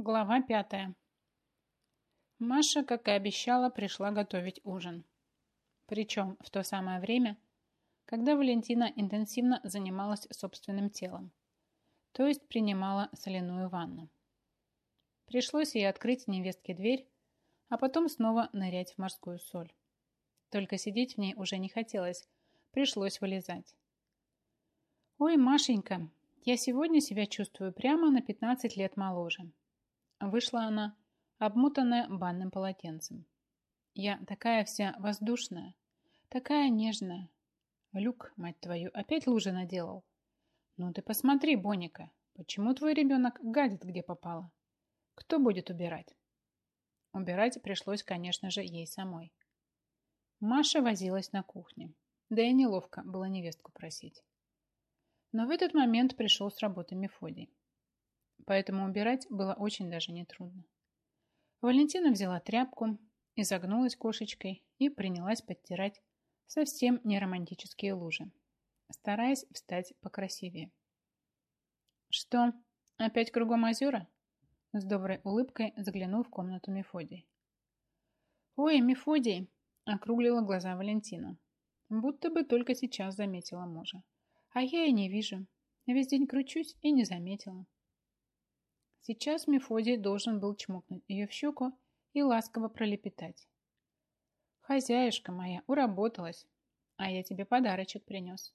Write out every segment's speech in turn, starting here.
Глава пятая. Маша, как и обещала, пришла готовить ужин. Причем в то самое время, когда Валентина интенсивно занималась собственным телом, то есть принимала соляную ванну. Пришлось ей открыть невестке дверь, а потом снова нырять в морскую соль. Только сидеть в ней уже не хотелось, пришлось вылезать. «Ой, Машенька, я сегодня себя чувствую прямо на 15 лет моложе», Вышла она, обмотанная банным полотенцем. Я такая вся воздушная, такая нежная. Люк, мать твою, опять лужи наделал. Ну ты посмотри, Боника, почему твой ребенок гадит, где попало? Кто будет убирать? Убирать пришлось, конечно же, ей самой. Маша возилась на кухне. Да и неловко было невестку просить. Но в этот момент пришел с работы Мефодий поэтому убирать было очень даже нетрудно. Валентина взяла тряпку, изогнулась кошечкой и принялась подтирать совсем не романтические лужи, стараясь встать покрасивее. «Что, опять кругом озера?» С доброй улыбкой заглянул в комнату Мефодий. «Ой, Мефодий!» – округлила глаза Валентина. Будто бы только сейчас заметила мужа. «А я и не вижу. Весь день кручусь и не заметила». Сейчас Мефодий должен был чмокнуть ее в щеку и ласково пролепетать. «Хозяюшка моя, уработалась, а я тебе подарочек принес».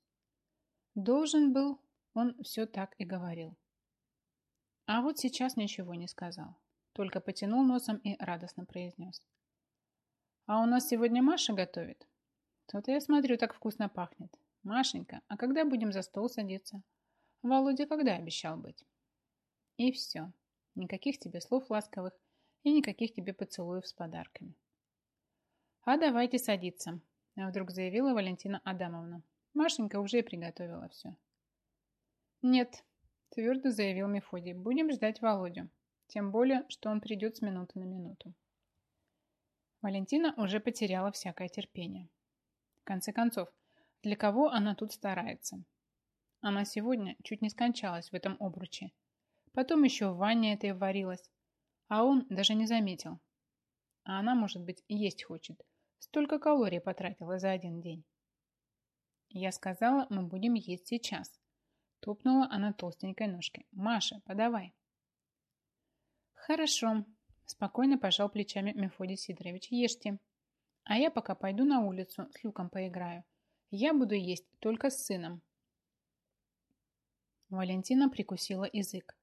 Должен был, он все так и говорил. А вот сейчас ничего не сказал, только потянул носом и радостно произнес. «А у нас сегодня Маша готовит?» «То-то я смотрю, так вкусно пахнет. Машенька, а когда будем за стол садиться?» «Володя когда обещал быть?» И все. Никаких тебе слов ласковых и никаких тебе поцелуев с подарками. «А давайте садиться», – вдруг заявила Валентина Адамовна. Машенька уже приготовила все. «Нет», – твердо заявил Мефодий, – «будем ждать Володю. Тем более, что он придет с минуты на минуту». Валентина уже потеряла всякое терпение. В конце концов, для кого она тут старается? Она сегодня чуть не скончалась в этом обруче – Потом еще в ванне этой варилась. А он даже не заметил. А она, может быть, есть хочет. Столько калорий потратила за один день. Я сказала, мы будем есть сейчас. Топнула она толстенькой ножкой. Маша, подавай. Хорошо. Спокойно пожал плечами Мефодий Сидорович. Ешьте. А я пока пойду на улицу, с Люком поиграю. Я буду есть только с сыном. Валентина прикусила язык.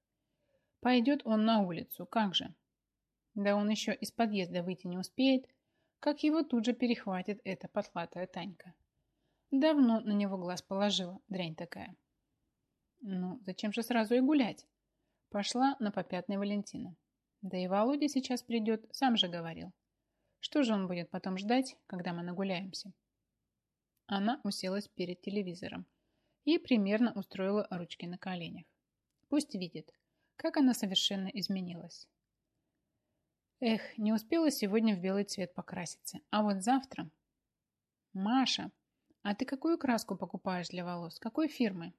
Пойдет он на улицу, как же? Да он еще из подъезда выйти не успеет, как его тут же перехватит эта потлатая Танька. Давно на него глаз положила, дрянь такая. Ну, зачем же сразу и гулять? Пошла на попятный Валентина. Да и Володя сейчас придет, сам же говорил. Что же он будет потом ждать, когда мы нагуляемся? Она уселась перед телевизором и примерно устроила ручки на коленях. Пусть видит, как она совершенно изменилась. Эх, не успела сегодня в белый цвет покраситься. А вот завтра... Маша, а ты какую краску покупаешь для волос? Какой фирмы?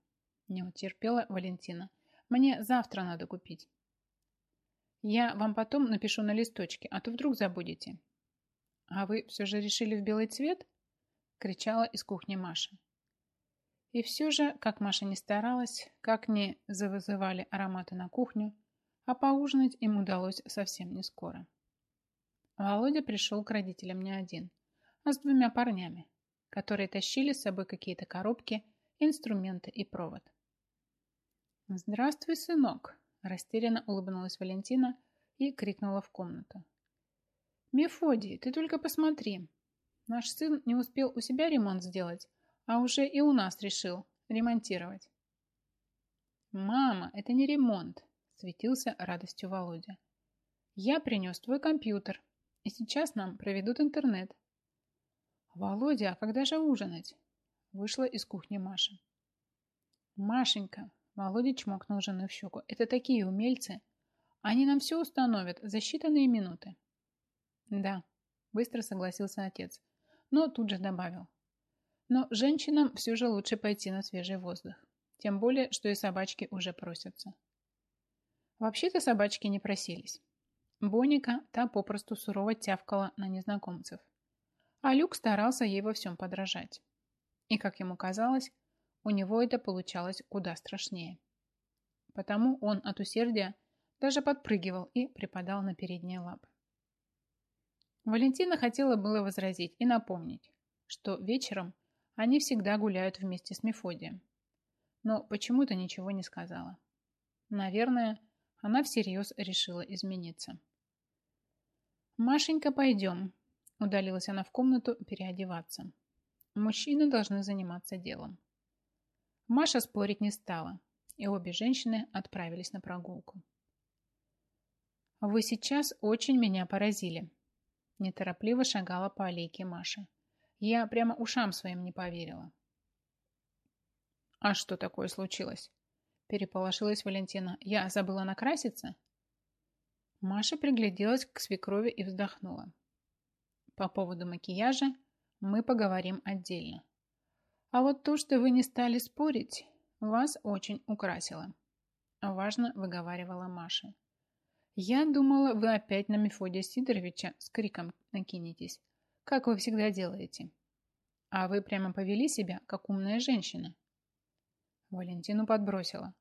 Не утерпела Валентина. Мне завтра надо купить. Я вам потом напишу на листочке, а то вдруг забудете. А вы все же решили в белый цвет? Кричала из кухни Маша. И все же, как Маша не старалась, как не завызывали ароматы на кухню, а поужинать им удалось совсем не скоро. Володя пришел к родителям не один, а с двумя парнями, которые тащили с собой какие-то коробки, инструменты и провод. «Здравствуй, сынок!» – растерянно улыбнулась Валентина и крикнула в комнату. «Мефодий, ты только посмотри! Наш сын не успел у себя ремонт сделать, а уже и у нас решил ремонтировать. «Мама, это не ремонт», – светился радостью Володя. «Я принес твой компьютер, и сейчас нам проведут интернет». «Володя, а когда же ужинать?» – вышла из кухни Маша. «Машенька», – Володя чмокнул жену в щеку, – «это такие умельцы. Они нам все установят за считанные минуты». «Да», – быстро согласился отец, но тут же добавил. Но женщинам все же лучше пойти на свежий воздух. Тем более, что и собачки уже просятся. Вообще-то собачки не просились. Боника та попросту сурово тявкала на незнакомцев. А Люк старался ей во всем подражать. И, как ему казалось, у него это получалось куда страшнее. Потому он от усердия даже подпрыгивал и припадал на передние лапы. Валентина хотела было возразить и напомнить, что вечером они всегда гуляют вместе с Мефодием. Но почему-то ничего не сказала. Наверное, она всерьез решила измениться. «Машенька, пойдем», – удалилась она в комнату переодеваться. «Мужчины должны заниматься делом». Маша спорить не стала, и обе женщины отправились на прогулку. «Вы сейчас очень меня поразили», – неторопливо шагала по аллейке Маша. Я прямо ушам своим не поверила. «А что такое случилось?» Переполошилась Валентина. «Я забыла накраситься?» Маша пригляделась к свекрови и вздохнула. «По поводу макияжа мы поговорим отдельно. А вот то, что вы не стали спорить, вас очень украсило», важно выговаривала Маша. «Я думала, вы опять на Мефодия Сидоровича с криком накинетесь, как вы всегда делаете. А вы прямо повели себя, как умная женщина». Валентину подбросила.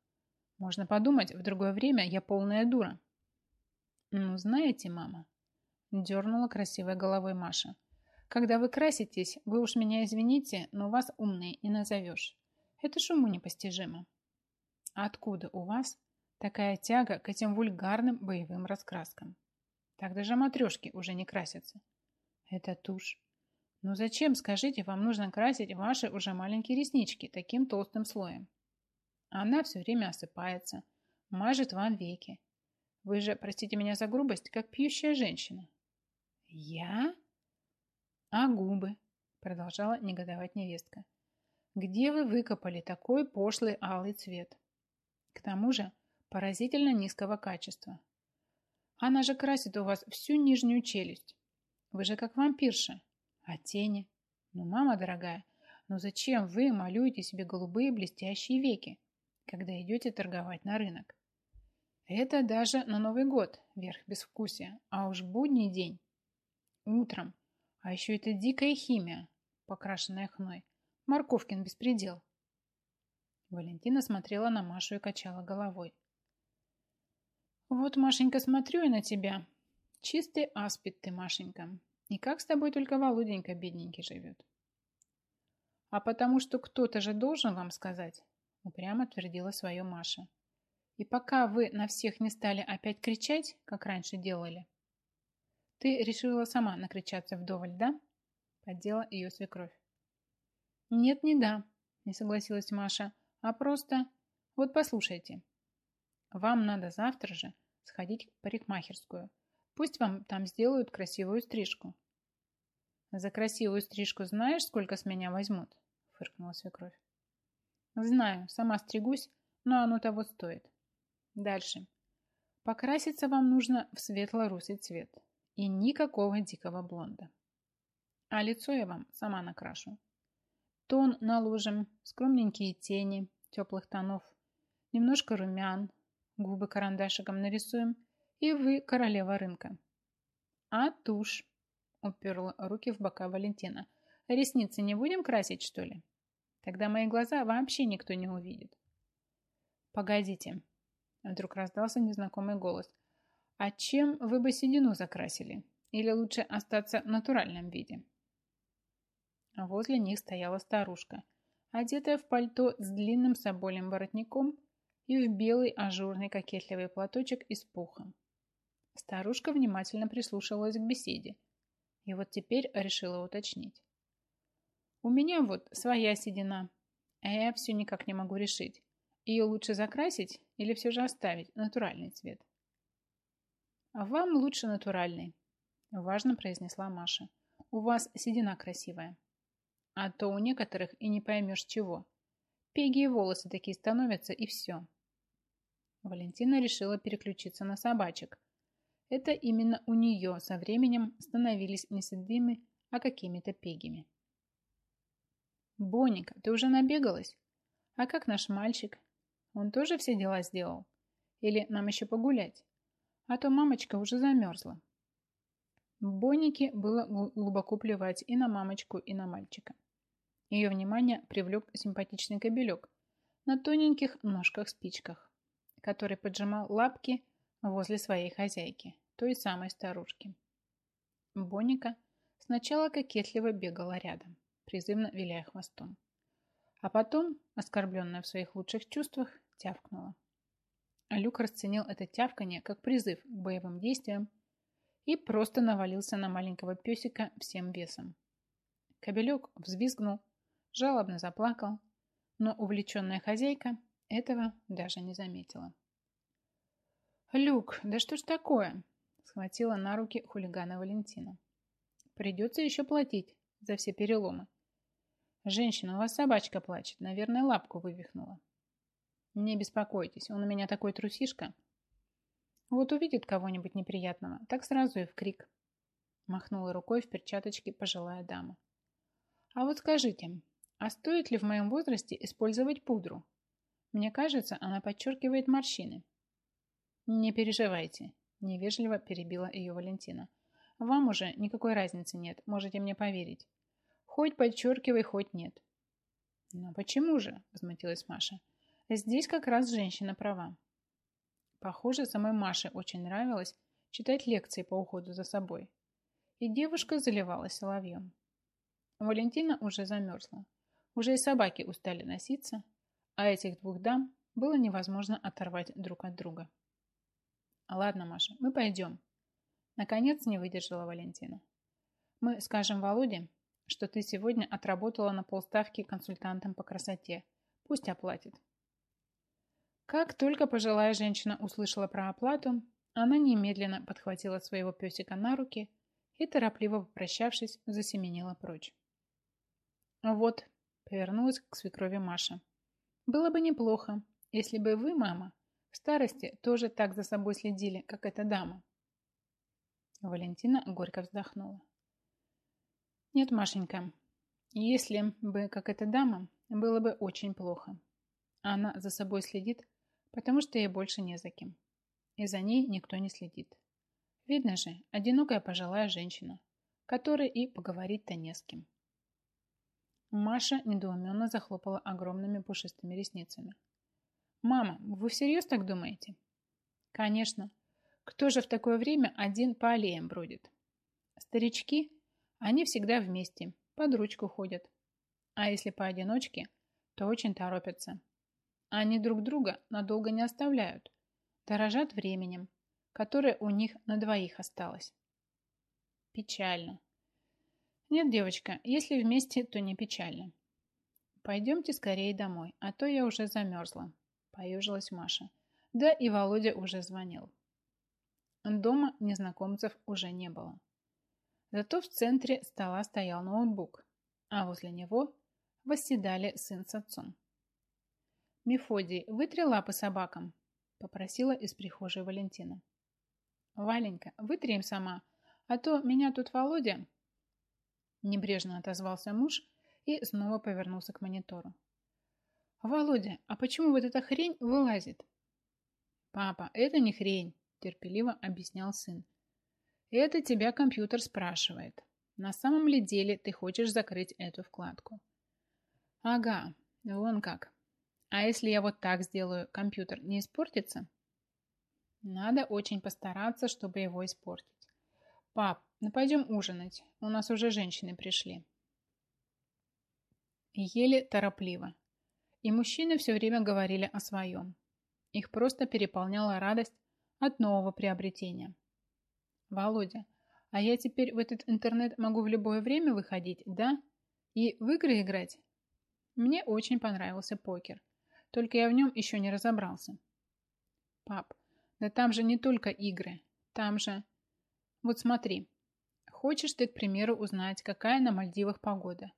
Можно подумать, в другое время я полная дура. Ну, знаете, мама, дернула красивой головой Маша. Когда вы краситесь, вы уж меня извините, но вас умной не назовешь. Это ж уму непостижимо. Откуда у вас такая тяга к этим вульгарным боевым раскраскам? Так даже матрешки уже не красятся. Это тушь. Ну зачем, скажите, вам нужно красить ваши уже маленькие реснички таким толстым слоем? Она все время осыпается, мажет вам веки. Вы же, простите меня за грубость, как пьющая женщина. Я? А губы? Продолжала негодовать невестка. Где вы выкопали такой пошлый алый цвет? К тому же поразительно низкого качества. Она же красит у вас всю нижнюю челюсть. Вы же как вампирша. А тени? Ну, мама дорогая, ну зачем вы малюете себе голубые блестящие веки? когда идете торговать на рынок. Это даже на Новый год верх безвкусия, а уж будний день. Утром. А еще это дикая химия, покрашенная хной. Морковкин беспредел. Валентина смотрела на Машу и качала головой. Вот, Машенька, смотрю я на тебя. Чистый аспид ты, Машенька. И как с тобой только Володенька бедненький живет. А потому что кто-то же должен вам сказать, упрямо твердила свое Маша. И пока вы на всех не стали опять кричать, как раньше делали, ты решила сама накричаться вдоволь, да? Поддела ее свекровь. Нет, не да, не согласилась Маша, а просто... Вот послушайте. Вам надо завтра же сходить в парикмахерскую. Пусть вам там сделают красивую стрижку. За красивую стрижку знаешь, сколько с меня возьмут? Фыркнула свекровь. Знаю, сама стригусь, но оно того стоит. Дальше. Покраситься вам нужно в светло-русый цвет. И никакого дикого блонда. А лицо я вам сама накрашу. Тон наложим, скромненькие тени, теплых тонов, немножко румян, губы карандашиком нарисуем, и вы королева рынка. А тушь, уперла руки в бока Валентина. Ресницы не будем красить, что ли? Тогда мои глаза вообще никто не увидит. Погодите. Вдруг раздался незнакомый голос. А чем вы бы седину закрасили? Или лучше остаться в натуральном виде? Возле них стояла старушка, одетая в пальто с длинным соболем воротником и в белый ажурный кокетливый платочек из пуха. Старушка внимательно прислушивалась к беседе и вот теперь решила уточнить. У меня вот своя седина, а я все никак не могу решить, ее лучше закрасить или все же оставить натуральный цвет. А вам лучше натуральный, важно произнесла Маша. У вас седина красивая. А то у некоторых и не поймешь чего. Пеги и волосы такие становятся, и все. Валентина решила переключиться на собачек. Это именно у нее со временем становились не седыми, а какими-то пегими. «Боника, ты уже набегалась? А как наш мальчик? Он тоже все дела сделал? Или нам еще погулять? А то мамочка уже замерзла. Бонике было глубоко плевать и на мамочку, и на мальчика. Ее внимание привлек симпатичный кобелек на тоненьких ножках-спичках, который поджимал лапки возле своей хозяйки, той самой старушки. Боника сначала кокетливо бегала рядом, призывно виляя хвостом. А потом, оскорбленная в своих лучших чувствах, тявкнула. Люк расценил это тявканье как призыв к боевым действиям и просто навалился на маленького песика всем весом. Кобелек взвизгнул, жалобно заплакал, но увлеченная хозяйка этого даже не заметила. «Люк, да что ж такое?» Схватила на руки хулигана Валентина. «Придется еще платить за все переломы. Женщина, у вас собачка плачет, наверное, лапку вывихнула». «Не беспокойтесь, он у меня такой трусишка». «Вот увидит кого-нибудь неприятного, так сразу и в крик», махнула рукой в перчаточке пожилая дама. «А вот скажите, а стоит ли в моем возрасте использовать пудру? Мне кажется, она подчеркивает морщины. Не переживайте, невежливо перебила ее Валентина. Вам уже никакой разницы нет, можете мне поверить. Хоть подчеркивай, хоть нет. Но почему же? Возмутилась Маша. Здесь как раз женщина права. Похоже, самой Маше очень нравилось читать лекции по уходу за собой. И девушка заливалась соловьем. Валентина уже замерзла. Уже и собаки устали носиться, а этих двух дам было невозможно оторвать друг от друга. «Ладно, Маша, мы пойдем». Наконец не выдержала Валентина. «Мы скажем Володе, что ты сегодня отработала на полставки консультантом по красоте. Пусть оплатит». Как только пожилая женщина услышала про оплату, она немедленно подхватила своего песика на руки и, торопливо попрощавшись, засеменила прочь. «Вот, Повернулась к свекрови Маша. Было бы неплохо, если бы вы, мама, в старости тоже так за собой следили, как эта дама. Валентина горько вздохнула. Нет, Машенька, если бы, как эта дама, было бы очень плохо. Она за собой следит, потому что ей больше не за кем. И за ней никто не следит. Видно же, одинокая пожилая женщина, которой и поговорить-то не с кем. Маша недоуменно захлопала огромными пушистыми ресницами. «Мама, вы всерьез так думаете?» «Конечно. Кто же в такое время один по аллеям бродит?» «Старички? Они всегда вместе, под ручку ходят. А если поодиночке, то очень торопятся. Они друг друга надолго не оставляют, дорожат временем, которое у них на двоих осталось». «Печально», нет, девочка, если вместе, то не печально. Пойдемте скорее домой, а то я уже замерзла, поежилась Маша. Да и Володя уже звонил. Дома незнакомцев уже не было. Зато в центре стола стоял ноутбук, а возле него восседали сын с отцом. «Мефодий, вытри лапы собакам», – попросила из прихожей Валентина. «Валенька, вытри им сама, а то меня тут Володя Небрежно отозвался муж и снова повернулся к монитору. «Володя, а почему вот эта хрень вылазит?» «Папа, это не хрень», – терпеливо объяснял сын. «Это тебя компьютер спрашивает. На самом ли деле ты хочешь закрыть эту вкладку?» «Ага, вон как. А если я вот так сделаю, компьютер не испортится?» «Надо очень постараться, чтобы его испортить. Пап, ну пойдем ужинать. У нас уже женщины пришли. Ели торопливо. И мужчины все время говорили о своем. Их просто переполняла радость от нового приобретения. Володя, а я теперь в этот интернет могу в любое время выходить, да? И в игры играть? Мне очень понравился покер. Только я в нем еще не разобрался. Пап, да там же не только игры. Там же... Вот смотри. Хочешь ты, к примеру, узнать, какая на Мальдивах погода.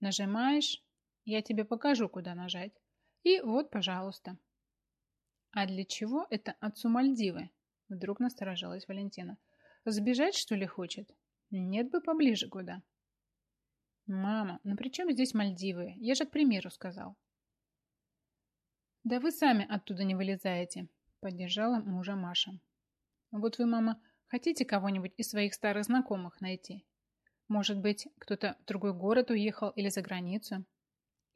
Нажимаешь, я тебе покажу, куда нажать. И вот, пожалуйста. А для чего это отцу Мальдивы? Вдруг насторожилась Валентина. Сбежать, что ли, хочет? Нет бы поближе куда. Мама, ну при чем здесь Мальдивы? Я же к примеру сказал. Да вы сами оттуда не вылезаете, Поддержала мужа Маша. Вот вы, мама, хотите кого-нибудь из своих старых знакомых найти? Может быть, кто-то в другой город уехал или за границу?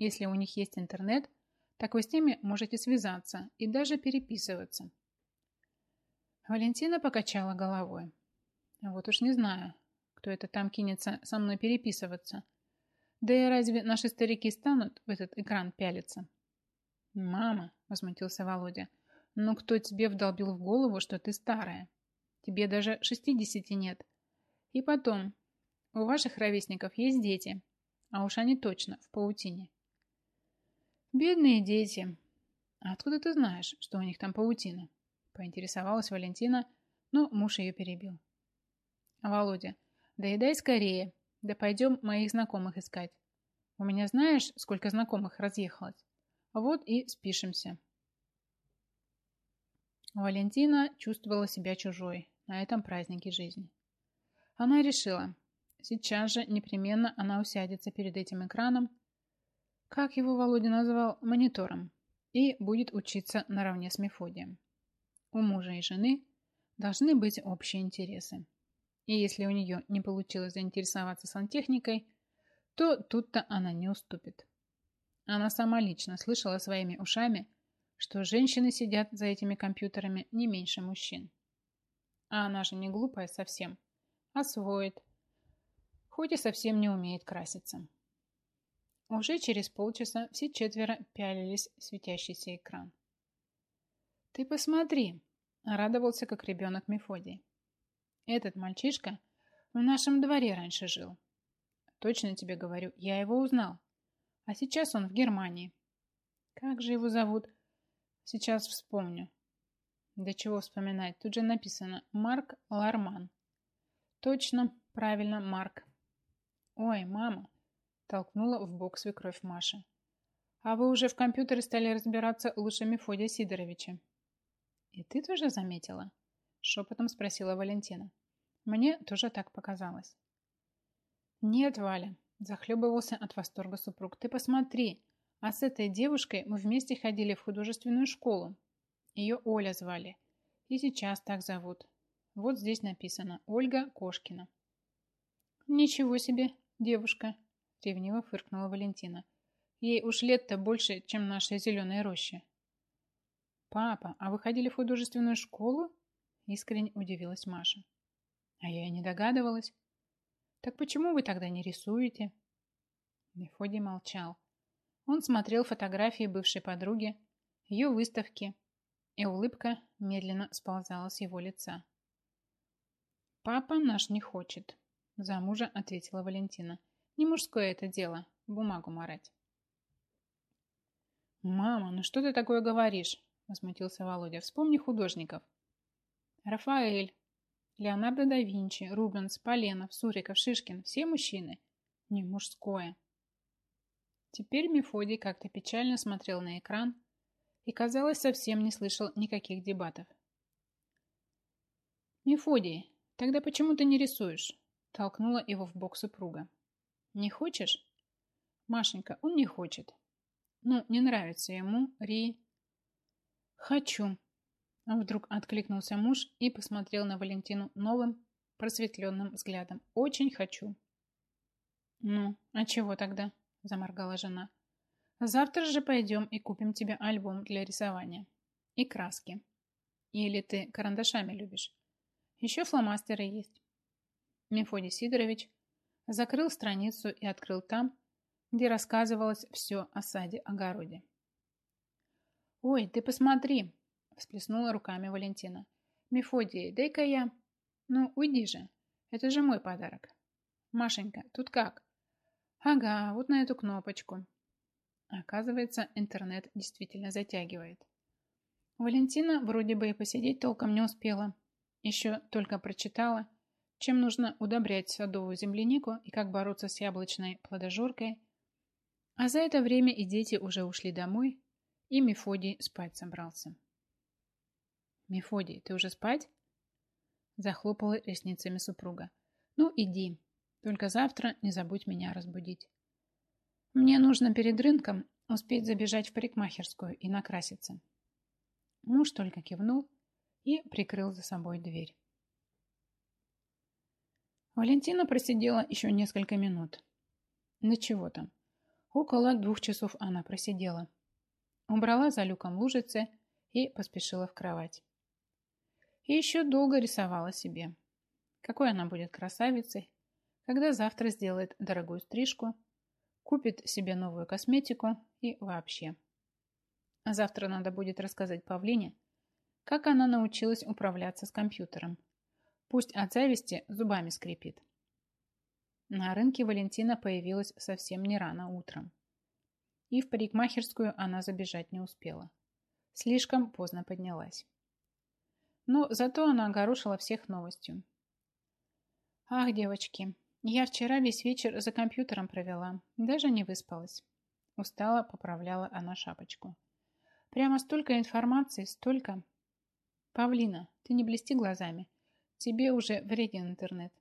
Если у них есть интернет, так вы с ними можете связаться и даже переписываться. Валентина покачала головой. Вот уж не знаю, кто это там кинется со мной переписываться. Да и разве наши старики станут в этот экран пялиться? Мама, возмутился Володя, ну кто тебе вдолбил в голову, что ты старая? Тебе даже шестидесяти нет. И потом, у ваших ровесников есть дети, а уж они точно в паутине. Бедные дети. А откуда ты знаешь, что у них там паутина? Поинтересовалась Валентина, но муж ее перебил. Володя, доедай скорее, да пойдем моих знакомых искать. У меня знаешь, сколько знакомых разъехалось? Вот и спишемся. Валентина чувствовала себя чужой на этом празднике жизни. Она решила, сейчас же непременно она усядется перед этим экраном, как его Володя назвал, монитором, и будет учиться наравне с Мефодием. У мужа и жены должны быть общие интересы. И если у нее не получилось заинтересоваться сантехникой, то тут-то она не уступит. Она сама лично слышала своими ушами, что женщины сидят за этими компьютерами не меньше мужчин. А она же не глупая совсем. Освоит. Хоть и совсем не умеет краситься. Уже через полчаса все четверо пялились в светящийся экран. «Ты посмотри!» – радовался, как ребенок Мефодий. «Этот мальчишка в нашем дворе раньше жил. Точно тебе говорю, я его узнал. А сейчас он в Германии. Как же его зовут? Сейчас вспомню. Да чего вспоминать? Тут же написано Марк Ларман. Точно, правильно, Марк. Ой, мама, толкнула в бок свекровь Маша. А вы уже в компьютере стали разбираться лучше Мефодия Сидоровича. И ты тоже заметила? Шепотом спросила Валентина. Мне тоже так показалось. Нет, Валя, захлебывался от восторга супруг. Ты посмотри, а с этой девушкой мы вместе ходили в художественную школу. Ее Оля звали. И сейчас так зовут. Вот здесь написано Ольга Кошкина. Ничего себе, девушка, ревниво фыркнула Валентина. Ей уж лет-то больше, чем наша зеленая роща. Папа, а вы ходили в художественную школу? Искренне удивилась Маша. А я и не догадывалась. Так почему вы тогда не рисуете? Мефодий молчал. Он смотрел фотографии бывшей подруги, ее выставки, и улыбка медленно сползала с его лица. «Папа наш не хочет», – за мужа ответила Валентина. «Не мужское это дело, бумагу марать». «Мама, ну что ты такое говоришь?» – возмутился Володя. «Вспомни художников». «Рафаэль, Леонардо да Винчи, Рубенс, Поленов, Суриков, Шишкин – все мужчины. Не мужское». Теперь Мефодий как-то печально смотрел на экран и, казалось, совсем не слышал никаких дебатов. «Мефодий, тогда почему ты не рисуешь?» Толкнула его в бок супруга. «Не хочешь?» «Машенька, он не хочет. Ну, не нравится ему Ри...» «Хочу!» Вдруг откликнулся муж и посмотрел на Валентину новым, просветленным взглядом. «Очень хочу!» «Ну, а чего тогда?» заморгала жена. Завтра же пойдем и купим тебе альбом для рисования. И краски. Или ты карандашами любишь? Еще фломастеры есть. Мефодий Сидорович закрыл страницу и открыл там, где рассказывалось все о саде-огороде. «Ой, ты посмотри!» – всплеснула руками Валентина. «Мефодий, дай-ка я...» «Ну, уйди же, это же мой подарок». «Машенька, тут как?» Ага, вот на эту кнопочку. Оказывается, интернет действительно затягивает. Валентина вроде бы и посидеть толком не успела. Еще только прочитала, чем нужно удобрять садовую землянику и как бороться с яблочной плодожоркой. А за это время и дети уже ушли домой, и Мефодий спать собрался. «Мефодий, ты уже спать?» Захлопала ресницами супруга. «Ну, иди, только завтра не забудь меня разбудить. Мне нужно перед рынком успеть забежать в парикмахерскую и накраситься. Муж только кивнул и прикрыл за собой дверь. Валентина просидела еще несколько минут. На чего там? Около двух часов она просидела. Убрала за люком лужицы и поспешила в кровать. И еще долго рисовала себе. Какой она будет красавицей, когда завтра сделает дорогую стрижку, купит себе новую косметику и вообще. А завтра надо будет рассказать Павлине, как она научилась управляться с компьютером. Пусть от зависти зубами скрипит. На рынке Валентина появилась совсем не рано утром. И в парикмахерскую она забежать не успела. Слишком поздно поднялась. Но зато она огорошила всех новостью. «Ах, девочки, я вчера весь вечер за компьютером провела, даже не выспалась». Устала поправляла она шапочку. «Прямо столько информации, столько...» «Павлина, ты не блести глазами. Тебе уже вреден интернет.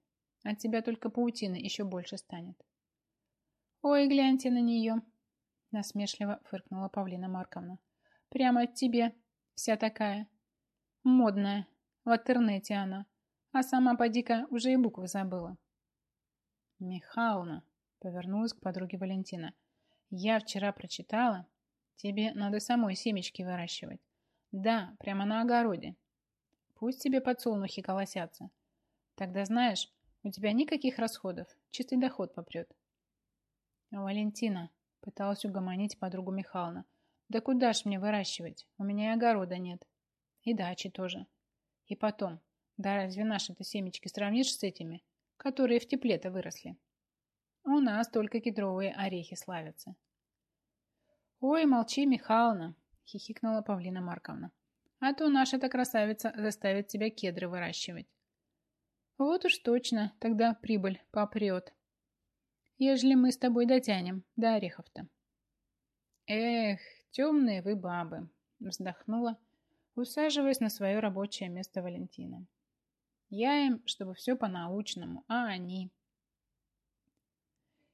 От тебя только паутина еще больше станет. Ой, гляньте на нее, насмешливо фыркнула Павлина Марковна. Прямо от тебе вся такая. Модная. В интернете она. А сама поди-ка уже и буквы забыла. Михайловна, повернулась к подруге Валентина. Я вчера прочитала. Тебе надо самой семечки выращивать. Да, прямо на огороде. Пусть тебе подсолнухи колосятся. Тогда, знаешь, у тебя никаких расходов, чистый доход попрет. Валентина, пыталась угомонить подругу Михайловна. Да куда ж мне выращивать? У меня и огорода нет. И дачи тоже. И потом, да разве наши-то семечки сравнишь с этими, которые в тепле-то выросли? У нас только кедровые орехи славятся. Ой, молчи, Михайловна, хихикнула Павлина Марковна. А то наша-то красавица заставит тебя кедры выращивать. Вот уж точно, тогда прибыль попрет. Ежели мы с тобой дотянем до орехов-то. Эх, темные вы бабы, вздохнула, усаживаясь на свое рабочее место Валентина. Я им, чтобы все по-научному, а они...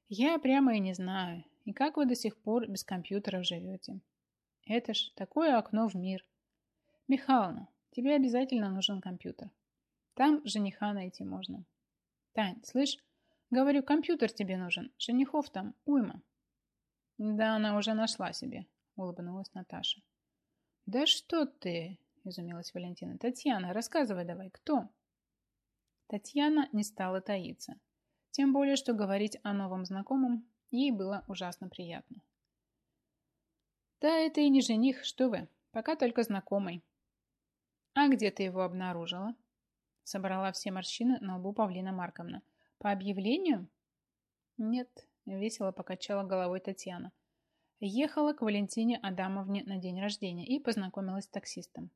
Я прямо и не знаю, и как вы до сих пор без компьютеров живете. Это ж такое окно в мир – Михайловна, тебе обязательно нужен компьютер. Там жениха найти можно. Тань, слышь, говорю, компьютер тебе нужен. Женихов там уйма. Да, она уже нашла себе, улыбнулась Наташа. Да что ты, изумилась Валентина. Татьяна, рассказывай давай, кто? Татьяна не стала таиться. Тем более, что говорить о новом знакомом ей было ужасно приятно. Да это и не жених, что вы, пока только знакомый. «А где ты его обнаружила?» Собрала все морщины на лбу Павлина Марковна. «По объявлению?» «Нет», — весело покачала головой Татьяна. Ехала к Валентине Адамовне на день рождения и познакомилась с таксистом.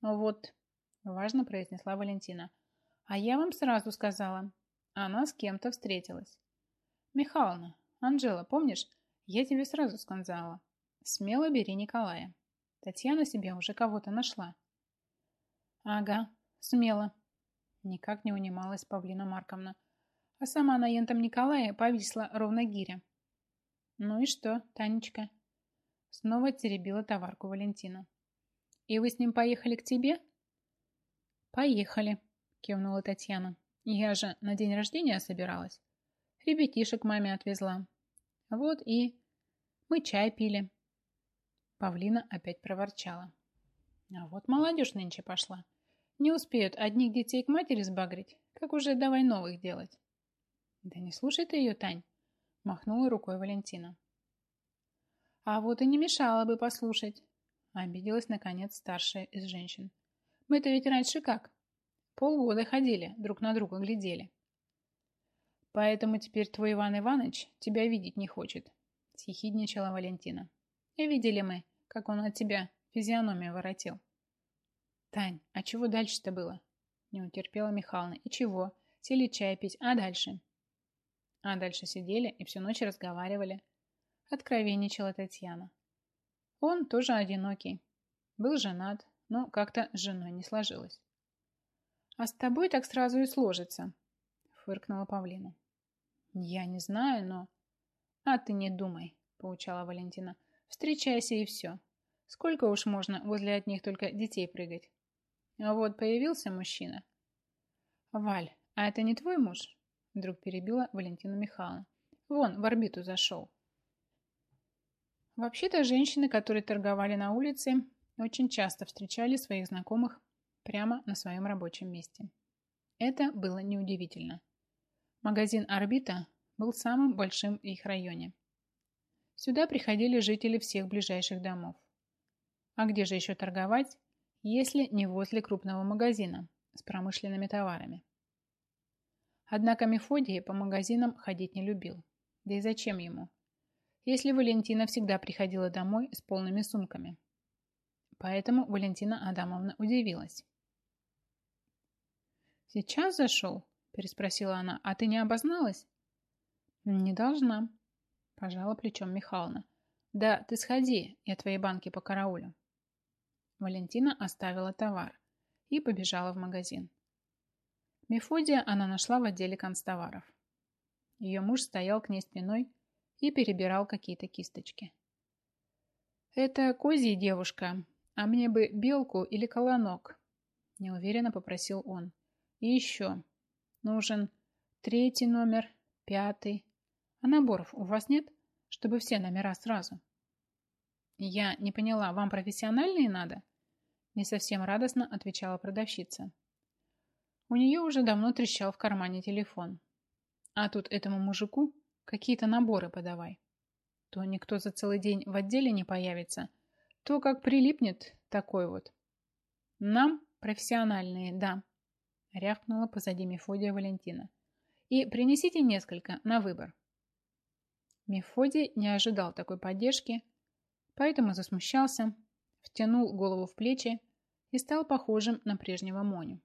«Вот», — важно произнесла Валентина. «А я вам сразу сказала. Она с кем-то встретилась». «Михайловна, Анжела, помнишь, я тебе сразу сказала. Смело бери Николая. Татьяна себе уже кого-то нашла. Ага, смело. Никак не унималась Павлина Марковна. А сама на ентом Николае повисла ровно гиря. Ну и что, Танечка? Снова теребила товарку Валентина. И вы с ним поехали к тебе? Поехали, кивнула Татьяна. Я же на день рождения собиралась. Ребятишек маме отвезла. Вот и... Мы чай пили. Павлина опять проворчала. А вот молодежь нынче пошла. Не успеют одних детей к матери сбагрить, как уже давай новых делать. Да не слушай ты ее, Тань, махнула рукой Валентина. А вот и не мешало бы послушать, обиделась наконец старшая из женщин. Мы-то ведь раньше как? Полгода ходили, друг на друга глядели. Поэтому теперь твой Иван Иванович тебя видеть не хочет, съехидничала Валентина. И видели мы, как он от тебя физиономию воротил. «Тань, а чего дальше-то было?» Не утерпела Михайловна. «И чего? Сели чай пить. А дальше?» А дальше сидели и всю ночь разговаривали. Откровенничала Татьяна. Он тоже одинокий. Был женат, но как-то с женой не сложилось. «А с тобой так сразу и сложится», — фыркнула Павлина. «Я не знаю, но...» «А ты не думай», — поучала Валентина. «Встречайся и все. Сколько уж можно возле одних только детей прыгать? А вот появился мужчина. Валь, а это не твой муж? Вдруг перебила Валентина Михайловна. Вон, в орбиту зашел. Вообще-то женщины, которые торговали на улице, очень часто встречали своих знакомых прямо на своем рабочем месте. Это было неудивительно. Магазин «Орбита» был самым большим в их районе. Сюда приходили жители всех ближайших домов. А где же еще торговать, если не возле крупного магазина с промышленными товарами? Однако Мефодий по магазинам ходить не любил. Да и зачем ему? Если Валентина всегда приходила домой с полными сумками. Поэтому Валентина Адамовна удивилась. «Сейчас зашел?» – переспросила она. «А ты не обозналась?» «Не должна», – пожала плечом Михайловна. «Да, ты сходи, я твои банки по караулю». Валентина оставила товар и побежала в магазин. Мефодия она нашла в отделе констоваров. Ее муж стоял к ней спиной и перебирал какие-то кисточки. «Это козья девушка, а мне бы белку или колонок», – неуверенно попросил он. «И еще. Нужен третий номер, пятый. А наборов у вас нет, чтобы все номера сразу?» «Я не поняла, вам профессиональные надо?» Не совсем радостно отвечала продавщица. У нее уже давно трещал в кармане телефон. А тут этому мужику какие-то наборы подавай. То никто за целый день в отделе не появится, то как прилипнет такой вот. Нам профессиональные, да, рявкнула позади Мефодия Валентина. И принесите несколько на выбор. Мефодий не ожидал такой поддержки, поэтому засмущался, втянул голову в плечи и стал похожим на прежнего Моню.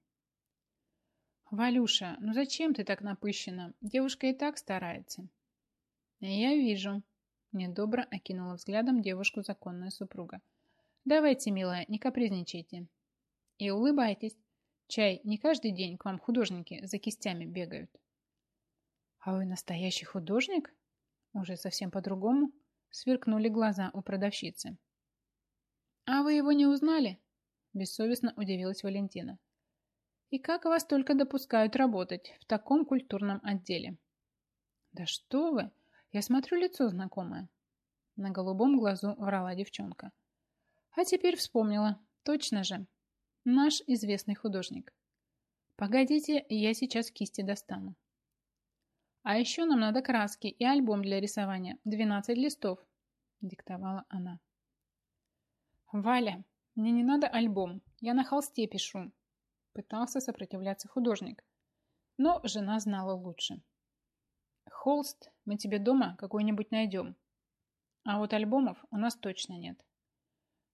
«Валюша, ну зачем ты так напыщена? Девушка и так старается». «Я вижу», – недобро окинула взглядом девушку законная супруга. «Давайте, милая, не капризничайте. И улыбайтесь. Чай, не каждый день к вам художники за кистями бегают». «А вы настоящий художник?» Уже совсем по-другому сверкнули глаза у продавщицы. «А вы его не узнали?» Бессовестно удивилась Валентина. И как вас только допускают работать в таком культурном отделе? Да что вы! Я смотрю, лицо знакомое. На голубом глазу врала девчонка. А теперь вспомнила. Точно же. Наш известный художник. Погодите, я сейчас кисти достану. А еще нам надо краски и альбом для рисования. 12 листов, диктовала она. Валя, мне не надо альбом. Я на холсте пишу. Пытался сопротивляться художник. Но жена знала лучше. Холст мы тебе дома какой-нибудь найдем. А вот альбомов у нас точно нет.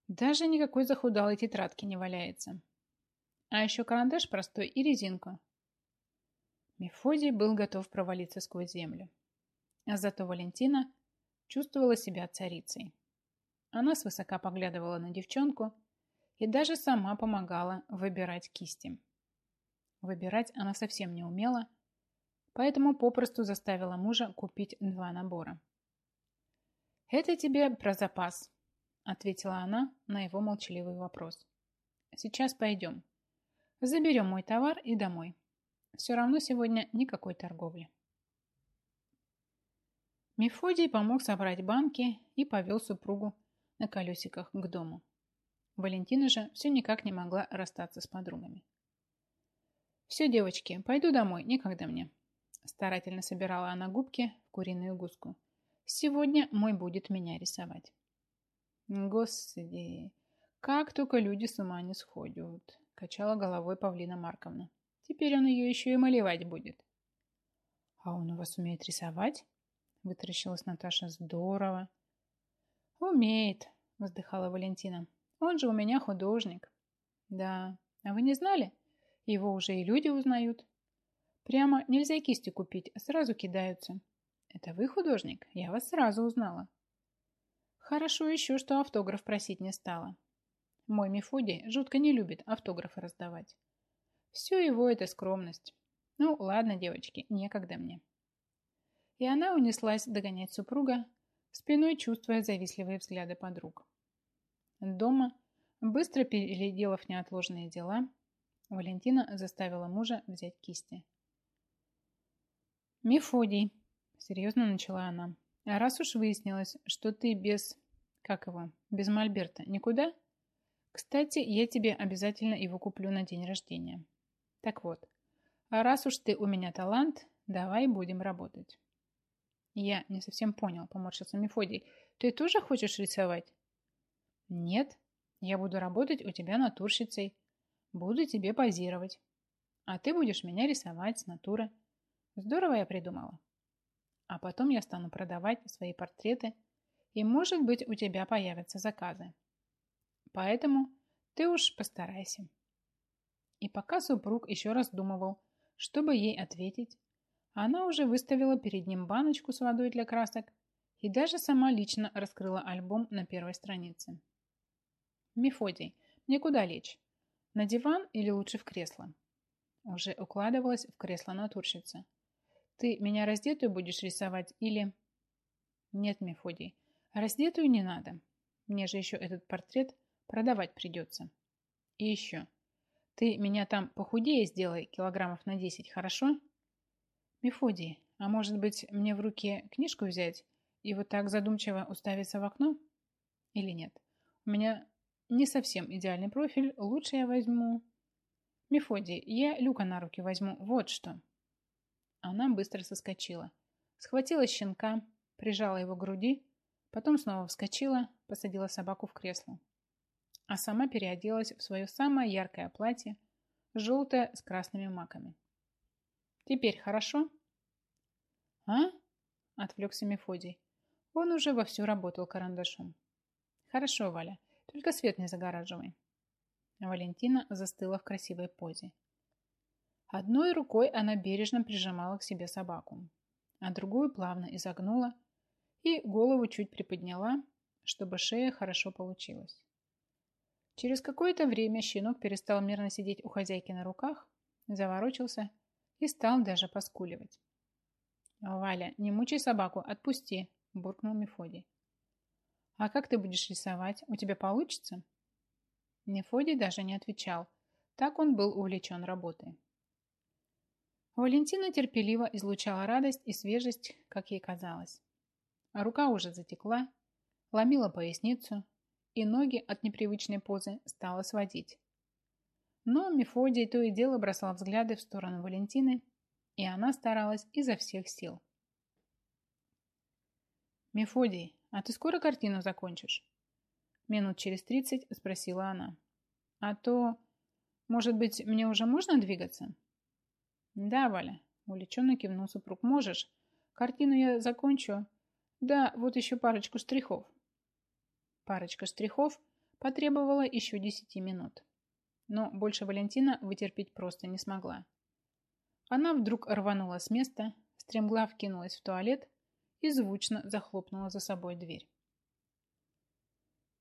Даже никакой захудалой тетрадки не валяется. А еще карандаш простой и резинку. Мефодий был готов провалиться сквозь землю. А зато Валентина чувствовала себя царицей. Она свысока поглядывала на девчонку, и даже сама помогала выбирать кисти. Выбирать она совсем не умела, поэтому попросту заставила мужа купить два набора. «Это тебе про запас», — ответила она на его молчаливый вопрос. «Сейчас пойдем. Заберем мой товар и домой. Все равно сегодня никакой торговли». Мефодий помог собрать банки и повел супругу на колесиках к дому. Валентина же все никак не могла расстаться с подругами. «Все, девочки, пойду домой, некогда мне». Старательно собирала она губки в куриную гуску. «Сегодня мой будет меня рисовать». «Господи, как только люди с ума не сходят», качала головой Павлина Марковна. «Теперь он ее еще и малевать будет». «А он у вас умеет рисовать?» вытаращилась Наташа. «Здорово». «Умеет», вздыхала Валентина. Он же у меня художник. Да, а вы не знали? Его уже и люди узнают. Прямо нельзя кисти купить, сразу кидаются. Это вы художник? Я вас сразу узнала. Хорошо еще, что автограф просить не стала. Мой Мефодий жутко не любит автографы раздавать. Все его это скромность. Ну, ладно, девочки, некогда мне. И она унеслась догонять супруга, спиной чувствуя завистливые взгляды подруг. Дома, быстро переделав неотложные дела, Валентина заставила мужа взять кисти. «Мефодий», — серьезно начала она, — «раз уж выяснилось, что ты без... как его? Без Мольберта никуда? Кстати, я тебе обязательно его куплю на день рождения. Так вот, а раз уж ты у меня талант, давай будем работать». Я не совсем понял, поморщился Мефодий. Ты тоже хочешь рисовать? Нет, я буду работать у тебя натурщицей. Буду тебе позировать. А ты будешь меня рисовать с натуры. Здорово я придумала. А потом я стану продавать свои портреты, и, может быть, у тебя появятся заказы. Поэтому ты уж постарайся. И пока супруг еще раздумывал, чтобы ей ответить, она уже выставила перед ним баночку с водой для красок и даже сама лично раскрыла альбом на первой странице. «Мефодий, мне куда лечь? На диван или лучше в кресло?» Уже укладывалась в кресло натурщица. «Ты меня раздетую будешь рисовать или...» «Нет, Мефодий, раздетую не надо. Мне же еще этот портрет продавать придется. И еще. Ты меня там похудее сделай килограммов на 10, хорошо?» «Мефодий, а может быть, мне в руки книжку взять и вот так задумчиво уставиться в окно? Или нет? У меня не совсем идеальный профиль, лучше я возьму...» «Мефодий, я Люка на руки возьму, вот что!» Она быстро соскочила. Схватила щенка, прижала его к груди, потом снова вскочила, посадила собаку в кресло. А сама переоделась в свое самое яркое платье, желтое с красными маками. Теперь хорошо?» «А?» – отвлекся Мефодий. Он уже вовсю работал карандашом. «Хорошо, Валя, только свет не загораживай». Валентина застыла в красивой позе. Одной рукой она бережно прижимала к себе собаку, а другую плавно изогнула и голову чуть приподняла, чтобы шея хорошо получилась. Через какое-то время щенок перестал мирно сидеть у хозяйки на руках, заворочился и стал даже поскуливать. «Валя, не мучай собаку, отпусти», – буркнул Мефодий. «А как ты будешь рисовать? У тебя получится?» Мефодий даже не отвечал. Так он был увлечен работой. Валентина терпеливо излучала радость и свежесть, как ей казалось. Рука уже затекла, ломила поясницу, и ноги от непривычной позы стала сводить. Но Мефодий то и дело бросал взгляды в сторону Валентины, и она старалась изо всех сил. «Мефодий, а ты скоро картину закончишь?» Минут через тридцать спросила она. «А то, может быть, мне уже можно двигаться?» «Да, Валя», увлеченно кивнул супруг. «Можешь. Картину я закончу. Да, вот еще парочку штрихов». Парочка штрихов потребовала еще десяти минут но больше Валентина вытерпеть просто не смогла. Она вдруг рванула с места, стремглав кинулась в туалет и звучно захлопнула за собой дверь.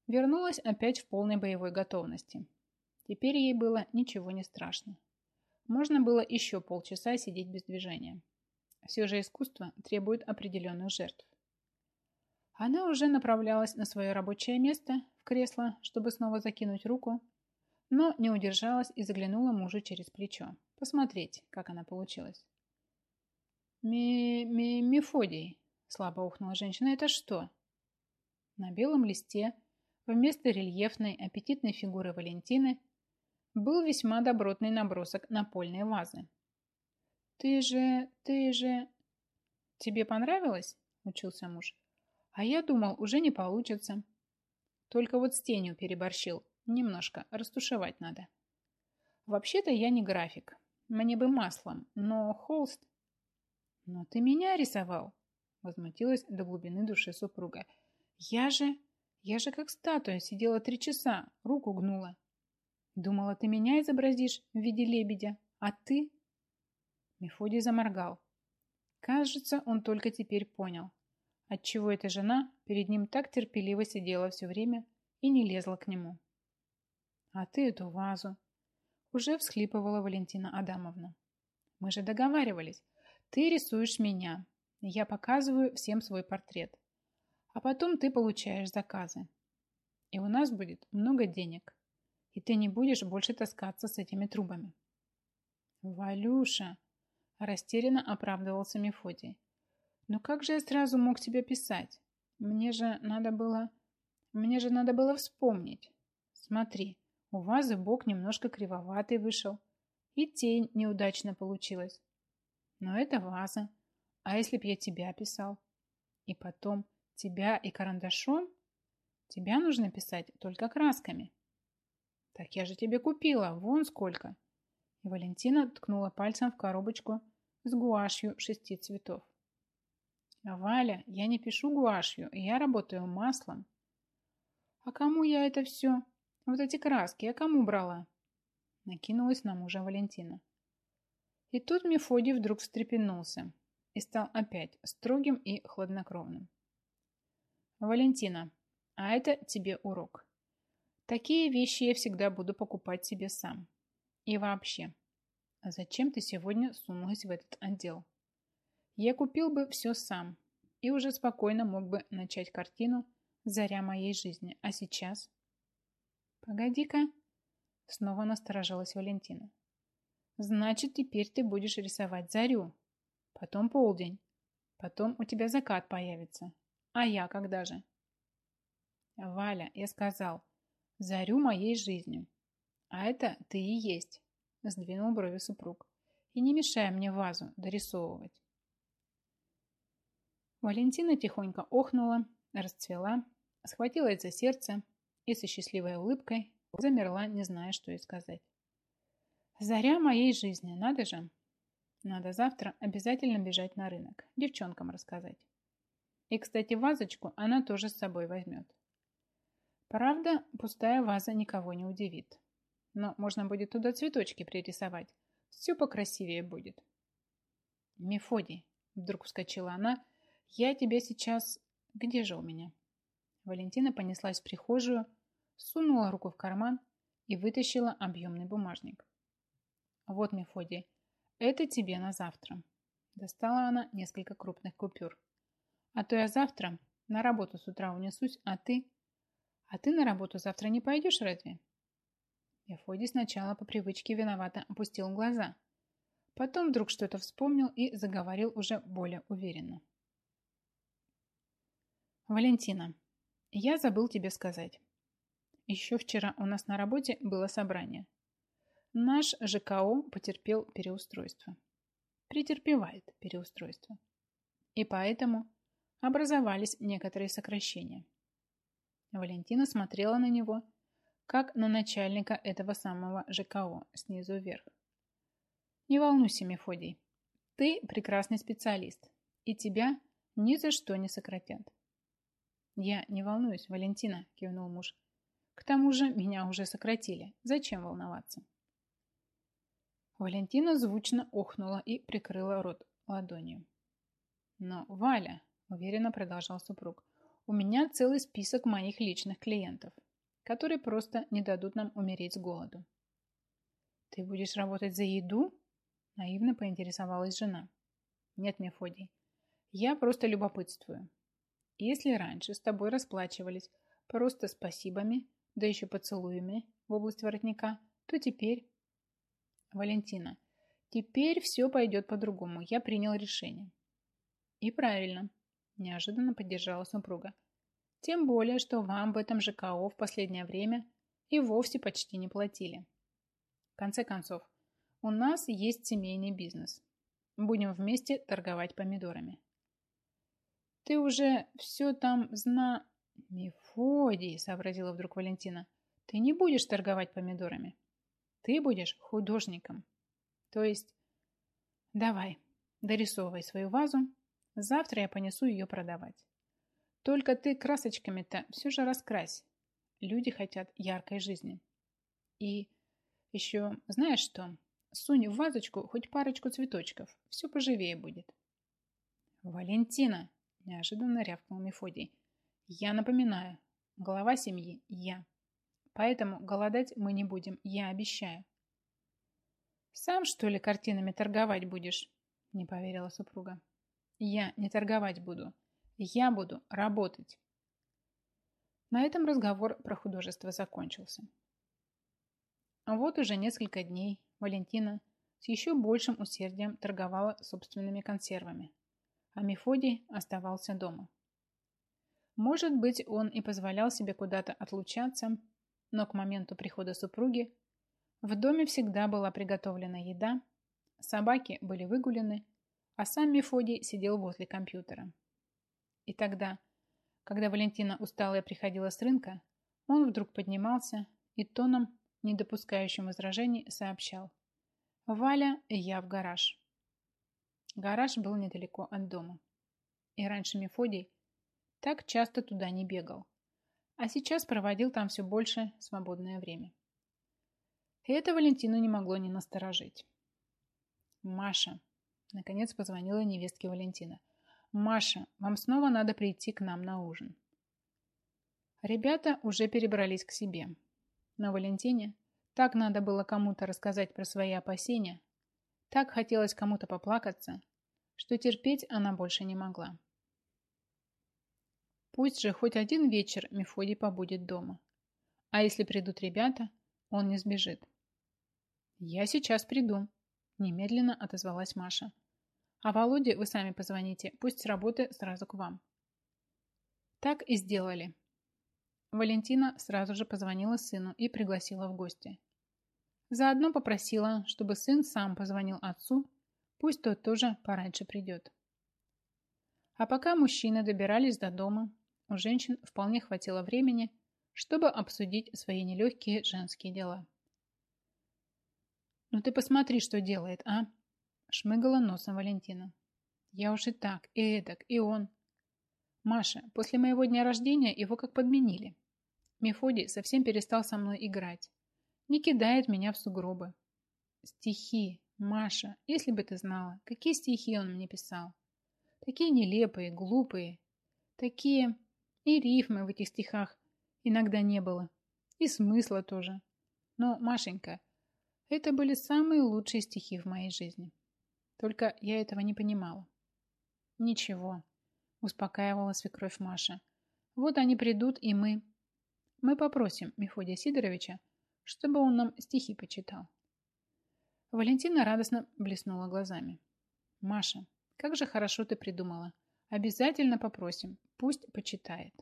Вернулась опять в полной боевой готовности. Теперь ей было ничего не страшно. Можно было еще полчаса сидеть без движения. Все же искусство требует определенных жертв. Она уже направлялась на свое рабочее место, в кресло, чтобы снова закинуть руку, но не удержалась и заглянула мужу через плечо. Посмотреть, как она получилась. ми ми Мефодий», – слабо ухнула женщина, – «это что?» На белом листе вместо рельефной аппетитной фигуры Валентины был весьма добротный набросок напольной вазы. «Ты же... ты же...» «Тебе понравилось?» – учился муж. «А я думал, уже не получится. Только вот с тенью переборщил. Немножко растушевать надо. Вообще-то я не график. Мне бы маслом, но холст... Но ты меня рисовал, возмутилась до глубины души супруга. Я же... Я же как статуя сидела три часа, руку гнула. Думала, ты меня изобразишь в виде лебедя, а ты... Мефодий заморгал. Кажется, он только теперь понял, отчего эта жена перед ним так терпеливо сидела все время и не лезла к нему. А ты эту вазу. Уже всхлипывала Валентина Адамовна. Мы же договаривались. Ты рисуешь меня. Я показываю всем свой портрет. А потом ты получаешь заказы. И у нас будет много денег. И ты не будешь больше таскаться с этими трубами. Валюша, растерянно оправдывался Мефодий. Но как же я сразу мог тебе писать? Мне же надо было... Мне же надо было вспомнить. Смотри, у вазы бок немножко кривоватый вышел. И тень неудачно получилась. Но это ваза. А если б я тебя писал? И потом тебя и карандашом? Тебя нужно писать только красками. Так я же тебе купила, вон сколько. И Валентина ткнула пальцем в коробочку с гуашью шести цветов. А Валя, я не пишу гуашью, я работаю маслом. А кому я это все? Вот эти краски я кому брала? Накинулась на мужа Валентина. И тут Мефодий вдруг встрепенулся и стал опять строгим и хладнокровным. «Валентина, а это тебе урок. Такие вещи я всегда буду покупать себе сам. И вообще, зачем ты сегодня сунулась в этот отдел? Я купил бы все сам и уже спокойно мог бы начать картину «Заря моей жизни». А сейчас? Погоди-ка. Снова насторожилась Валентина. Значит, теперь ты будешь рисовать зарю. Потом полдень. Потом у тебя закат появится. А я когда же? Валя, я сказал, зарю моей жизнью. А это ты и есть. Сдвинул брови супруг. И не мешай мне вазу дорисовывать. Валентина тихонько охнула, расцвела, схватилась за сердце и со счастливой улыбкой замерла, не зная, что и сказать. Заря моей жизни, надо же. Надо завтра обязательно бежать на рынок, девчонкам рассказать. И, кстати, вазочку она тоже с собой возьмет. Правда, пустая ваза никого не удивит. Но можно будет туда цветочки пририсовать. Все покрасивее будет. Мефодий, вдруг вскочила она, я тебя сейчас... Где же у меня? Валентина понеслась в прихожую, сунула руку в карман и вытащила объемный бумажник. Вот, Мефодий, это тебе на завтра. Достала она несколько крупных купюр. А то я завтра на работу с утра унесусь, а ты... А ты на работу завтра не пойдешь разве? Мефодий сначала по привычке виновато опустил глаза. Потом вдруг что-то вспомнил и заговорил уже более уверенно. Валентина, я забыл тебе сказать. Еще вчера у нас на работе было собрание. Наш ЖКО потерпел переустройство. Претерпевает переустройство. И поэтому образовались некоторые сокращения. Валентина смотрела на него, как на начальника этого самого ЖКО снизу вверх. Не волнуйся, Мефодий. Ты прекрасный специалист, и тебя ни за что не сократят. Я не волнуюсь, Валентина, кивнул муж. К тому же меня уже сократили. Зачем волноваться? Валентина звучно охнула и прикрыла рот ладонью. «Но, Валя», – уверенно продолжал супруг, – «у меня целый список моих личных клиентов, которые просто не дадут нам умереть с голоду». «Ты будешь работать за еду?» – наивно поинтересовалась жена. «Нет, Мефодий, я просто любопытствую. Если раньше с тобой расплачивались просто спасибами, да еще поцелуями в область воротника, то теперь Валентина, теперь все пойдет по-другому. Я принял решение. И правильно, неожиданно поддержала супруга. Тем более, что вам в этом ЖКО в последнее время и вовсе почти не платили. В конце концов, у нас есть семейный бизнес. Будем вместе торговать помидорами. Ты уже все там зна... Мефодий, сообразила вдруг Валентина, ты не будешь торговать помидорами. Ты будешь художником. То есть, давай, дорисовывай свою вазу. Завтра я понесу ее продавать. Только ты красочками-то все же раскрась. Люди хотят яркой жизни. И еще, знаешь что, сунь в вазочку хоть парочку цветочков. Все поживее будет. Валентина, неожиданно рявкнул Мефодий. Я напоминаю, глава семьи я. Поэтому голодать мы не будем, я обещаю. Сам, что ли, картинами торговать будешь? Не поверила супруга. Я не торговать буду. Я буду работать. На этом разговор про художество закончился. А вот уже несколько дней Валентина с еще большим усердием торговала собственными консервами, а Мефодий оставался дома. Может быть, он и позволял себе куда-то отлучаться, но к моменту прихода супруги в доме всегда была приготовлена еда, собаки были выгулены, а сам Мефодий сидел возле компьютера. И тогда, когда Валентина усталая приходила с рынка, он вдруг поднимался и тоном, не допускающим возражений, сообщал. «Валя, я в гараж». Гараж был недалеко от дома. И раньше Мефодий так часто туда не бегал. А сейчас проводил там все больше свободное время. И это Валентину не могло не насторожить. «Маша», — наконец позвонила невестке Валентина, «Маша, вам снова надо прийти к нам на ужин». Ребята уже перебрались к себе. Но Валентине так надо было кому-то рассказать про свои опасения, так хотелось кому-то поплакаться, что терпеть она больше не могла. Пусть же хоть один вечер Мефодий побудет дома. А если придут ребята, он не сбежит. «Я сейчас приду», – немедленно отозвалась Маша. А Володе вы сами позвоните, пусть с работы сразу к вам. Так и сделали. Валентина сразу же позвонила сыну и пригласила в гости. Заодно попросила, чтобы сын сам позвонил отцу, пусть тот тоже пораньше придет. А пока мужчины добирались до дома, у женщин вполне хватило времени, чтобы обсудить свои нелегкие женские дела. «Ну ты посмотри, что делает, а!» Шмыгала носом Валентина. Я уж и так, и эдак, и он. Маша, после моего дня рождения его как подменили. Мефодий совсем перестал со мной играть. Не кидает меня в сугробы. Стихи, Маша, если бы ты знала, какие стихи он мне писал. Такие нелепые, глупые. Такие... И рифмы в этих стихах иногда не было. И смысла тоже. Но, Машенька, это были самые лучшие стихи в моей жизни. Только я этого не понимала. Ничего, успокаивала свекровь Маша. Вот они придут, и мы... Мы попросим Мефодия Сидоровича, чтобы он нам стихи почитал. Валентина радостно блеснула глазами. Маша, как же хорошо ты придумала. Обязательно попросим, пусть почитает.